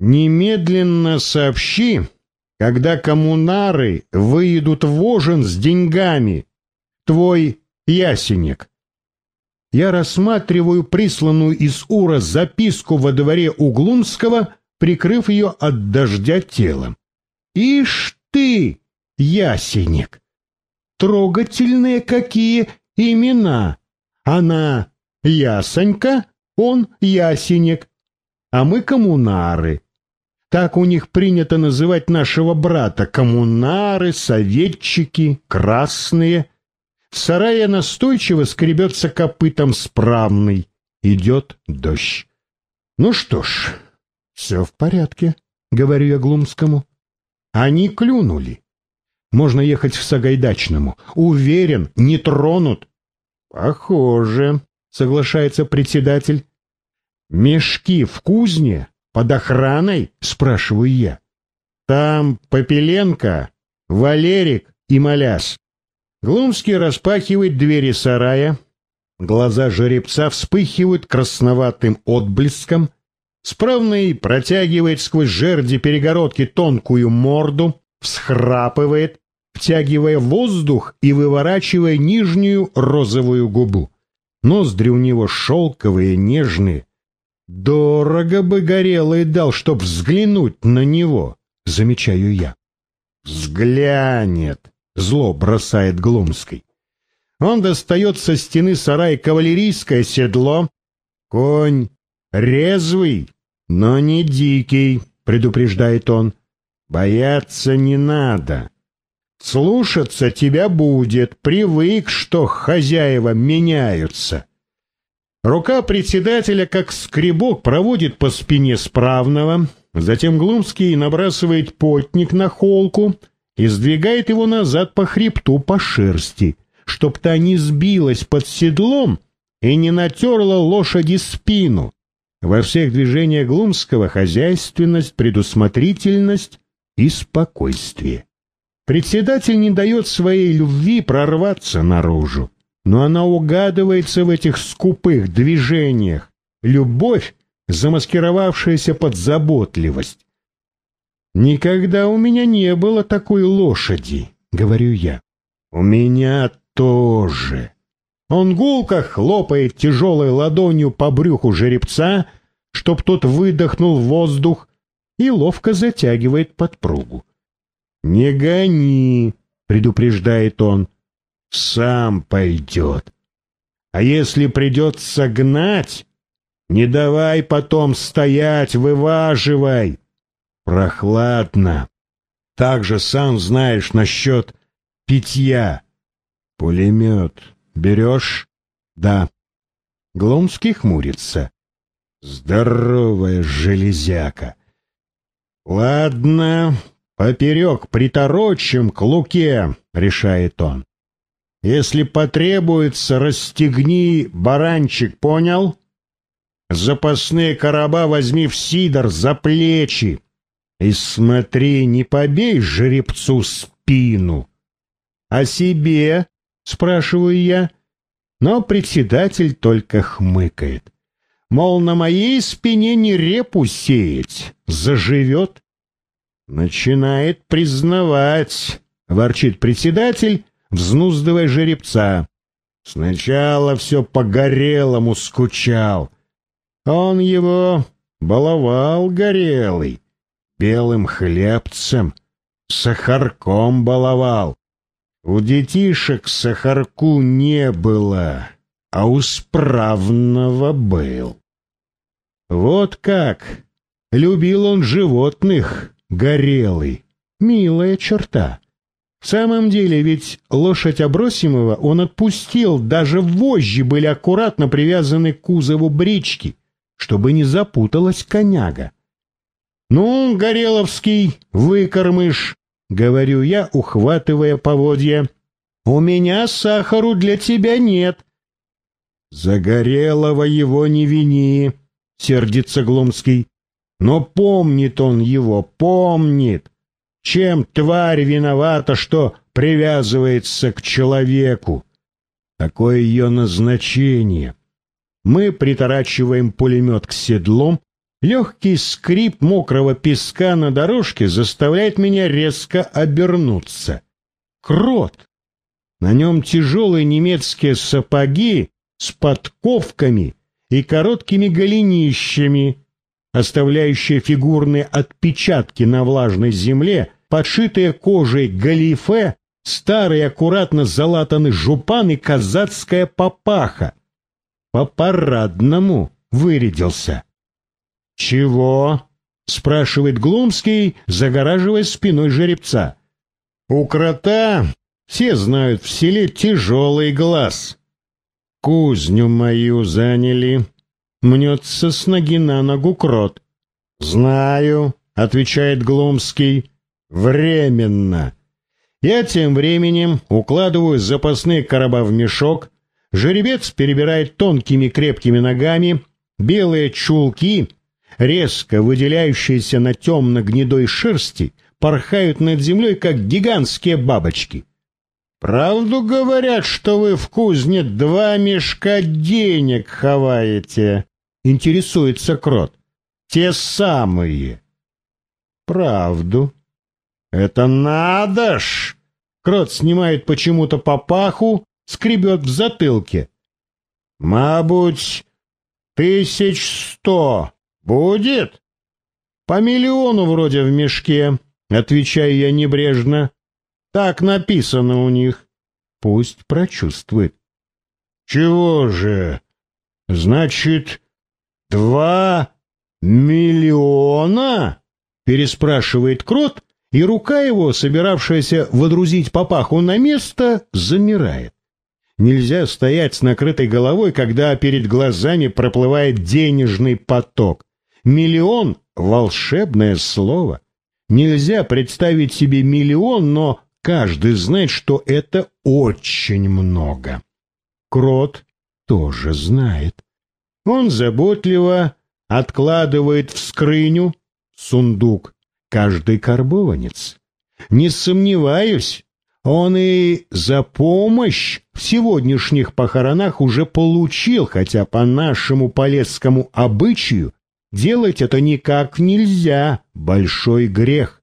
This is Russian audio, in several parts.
Немедленно сообщи, когда коммунары выедут в Ожин с деньгами. Твой ясенек. Я рассматриваю присланную из Ура записку во дворе Углумского, прикрыв ее от дождя телом. Ишь ты, ясенек! Трогательные какие имена! Она ясонька, он ясенек, а мы коммунары. Так у них принято называть нашего брата. Коммунары, советчики, красные. В сарае настойчиво скребется копытом справный. Идет дождь. Ну что ж, все в порядке, говорю я Глумскому. Они клюнули. Можно ехать в Сагайдачному. Уверен, не тронут. Похоже, соглашается председатель. Мешки в кузне под охраной? Спрашиваю я. Там Попеленко, Валерик и Маляс. Глумский распахивает двери сарая. Глаза жеребца вспыхивают красноватым отблеском. Справный протягивает сквозь жерди перегородки тонкую морду, всхрапывает, втягивая воздух и выворачивая нижнюю розовую губу. Ноздри у него шелковые, нежные, Дорого бы горелый дал, чтоб взглянуть на него, замечаю я. Взглянет, зло бросает Глумский. Он достает со стены сарай кавалерийское седло. Конь резвый, но не дикий, предупреждает он. Бояться не надо. Слушаться тебя будет, привык, что хозяева меняются. Рука председателя, как скребок, проводит по спине справного, затем Глумский набрасывает потник на холку и сдвигает его назад по хребту по шерсти, чтоб та не сбилась под седлом и не натерла лошади спину. Во всех движениях Глумского хозяйственность, предусмотрительность и спокойствие. Председатель не дает своей любви прорваться наружу но она угадывается в этих скупых движениях. Любовь, замаскировавшаяся под заботливость. «Никогда у меня не было такой лошади», — говорю я. «У меня тоже». Он гулко хлопает тяжелой ладонью по брюху жеребца, чтоб тот выдохнул воздух, и ловко затягивает подпругу. «Не гони», — предупреждает он, сам пойдет. А если придется гнать, не давай потом стоять, вываживай. Прохладно. Так же сам знаешь насчет питья. Пулемет берешь? Да. Гломский хмурится. Здоровая железяка. Ладно, поперек приторочим к луке, решает он. Если потребуется, расстегни баранчик, понял? Запасные короба возьми в сидор за плечи. И смотри, не побей жеребцу спину. — А себе? — спрашиваю я. Но председатель только хмыкает. Мол, на моей спине не репу сеять, заживет. Начинает признавать, ворчит председатель, взнуздывая жеребца. Сначала все по-горелому скучал. Он его баловал горелый, белым хлебцем, сахарком баловал. У детишек сахарку не было, а у справного был. Вот как! Любил он животных, горелый, милая черта. В самом деле, ведь лошадь Абросимова он отпустил, даже вожжи были аккуратно привязаны к кузову брички, чтобы не запуталась коняга. «Ну, Гореловский, выкормыш», — говорю я, ухватывая поводья, — «у меня сахару для тебя нет». «Загорелого его не вини», — сердится Глумский. «Но помнит он его, помнит. Чем тварь виновата, что привязывается к человеку? Такое ее назначение. Мы приторачиваем пулемет к седлом, Легкий скрип мокрого песка на дорожке заставляет меня резко обернуться. Крот! На нем тяжелые немецкие сапоги с подковками и короткими голенищами, оставляющие фигурные отпечатки на влажной земле, подшитые кожей галифе, старый аккуратно залатанный жупан и казацкая папаха. По-парадному вырядился. «Чего?» — спрашивает Глумский, загораживая спиной жеребца. «У крота, все знают, в селе тяжелый глаз. Кузню мою заняли. Мнется с ноги на ногу крот. «Знаю», — отвечает Глумский, — «временно». Я тем временем укладываю запасные короба в мешок, жеребец перебирает тонкими крепкими ногами, белые чулки резко выделяющиеся на темно-гнедой шерсти, порхают над землей, как гигантские бабочки. «Правду говорят, что вы в кузне два мешка денег ховаете?» — интересуется Крот. «Те самые». «Правду». «Это надо ж!» Крот снимает почему-то папаху, скребет в затылке. «Мабуть, тысяч сто «Будет?» «По миллиону вроде в мешке», — отвечаю я небрежно. «Так написано у них. Пусть прочувствует». «Чего же? Значит, два миллиона?» — переспрашивает Крот, и рука его, собиравшаяся водрузить папаху на место, замирает. Нельзя стоять с накрытой головой, когда перед глазами проплывает денежный поток. Миллион — волшебное слово. Нельзя представить себе миллион, но каждый знает, что это очень много. Крот тоже знает. Он заботливо откладывает в скрыню сундук каждый карбованец. Не сомневаюсь, он и за помощь в сегодняшних похоронах уже получил, хотя по нашему полесскому обычаю Делать это никак нельзя, большой грех.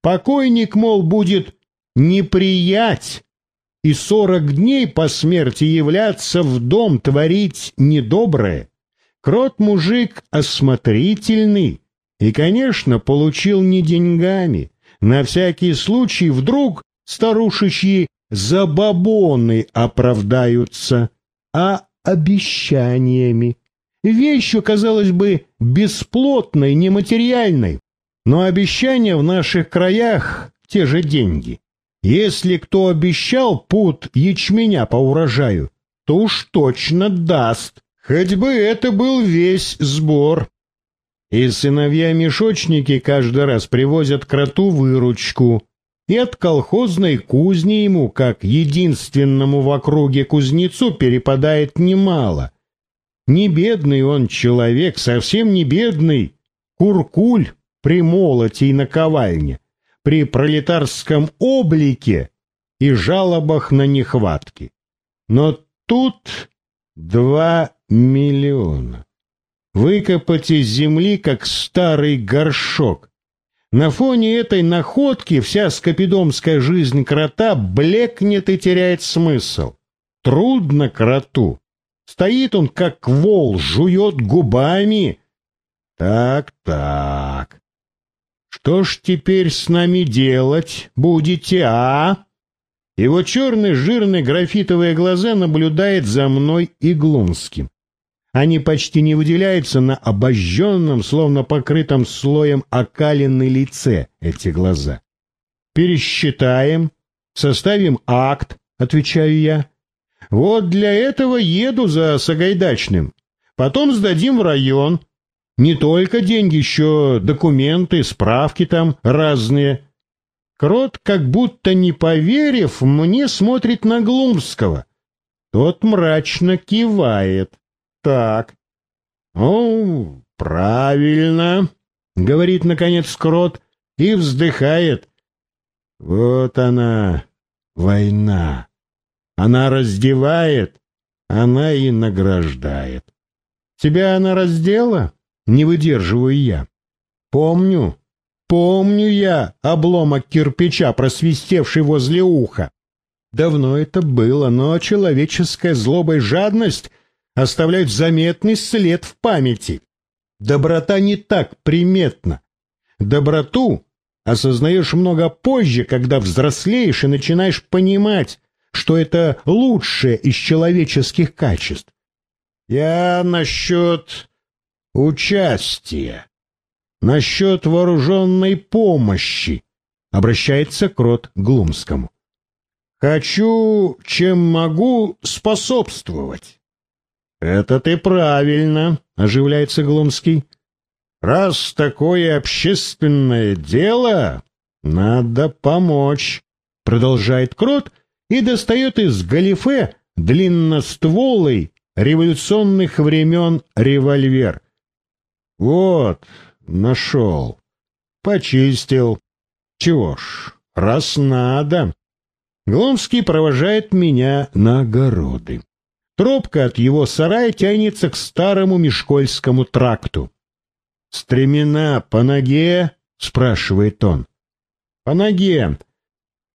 Покойник, мол, будет неприять, и сорок дней по смерти являться в дом творить недоброе. Крот-мужик осмотрительный и, конечно, получил не деньгами. На всякий случай вдруг старушечьи забабоны оправдаются, а обещаниями вещью, казалось бы, бесплотной, нематериальной. Но обещания в наших краях — те же деньги. Если кто обещал пуд ячменя по урожаю, то уж точно даст, хоть бы это был весь сбор. И сыновья-мешочники каждый раз привозят кроту выручку, и от колхозной кузни ему, как единственному в округе кузнецу, перепадает немало — не бедный он человек, совсем не бедный. Куркуль при молоте и наковальне, при пролетарском облике и жалобах на нехватки. Но тут два миллиона. Выкопать из земли, как старый горшок. На фоне этой находки вся скопидомская жизнь крота блекнет и теряет смысл. Трудно кроту. Стоит он, как вол, жует губами. Так, так. Что ж теперь с нами делать будете, а? Его черные жирные графитовые глаза наблюдает за мной и Глунским. Они почти не выделяются на обожженном, словно покрытом слоем окалины лице, эти глаза. «Пересчитаем, составим акт», — отвечаю я. Вот для этого еду за Сагайдачным. Потом сдадим в район. Не только деньги, еще документы, справки там разные. Крот, как будто не поверив, мне смотрит на Глумского. Тот мрачно кивает. Так. «О, правильно», — говорит, наконец, Крот и вздыхает. «Вот она, война». Она раздевает, она и награждает. Тебя она раздела? не выдерживаю я. Помню, помню я обломок кирпича, просвистевший возле уха. Давно это было, но человеческая злоба и жадность оставляют заметный след в памяти. Доброта не так приметна. Доброту осознаешь много позже, когда взрослеешь и начинаешь понимать, что это лучшее из человеческих качеств. Я насчет участия, насчет вооруженной помощи, обращается Крот к Глумскому. Хочу, чем могу, способствовать. Это ты правильно, оживляется Глумский. Раз такое общественное дело, надо помочь, продолжает Крот и достает из галифе длинностволый революционных времен револьвер. Вот, нашел. Почистил. Чего ж, раз надо. Гломский провожает меня на огороды. Тропка от его сарая тянется к старому Мешкольскому тракту. «Стремена по ноге?» — спрашивает он. «По ноге».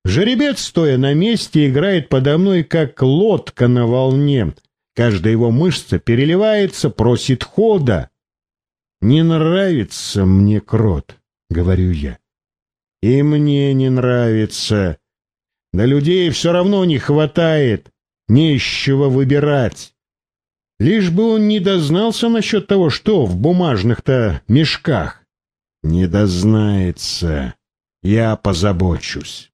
Жеребец, стоя на месте, играет подо мной, как лодка на волне. Каждая его мышца переливается, просит хода. «Не нравится мне крот», — говорю я. «И мне не нравится. Да людей все равно не хватает, нечего выбирать. Лишь бы он не дознался насчет того, что в бумажных-то мешках. Не дознается. Я позабочусь».